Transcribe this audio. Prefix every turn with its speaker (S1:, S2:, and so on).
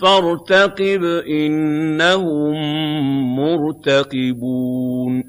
S1: فَارْتَقِبْ إِنَّهُم مُّرْتَقِبُونَ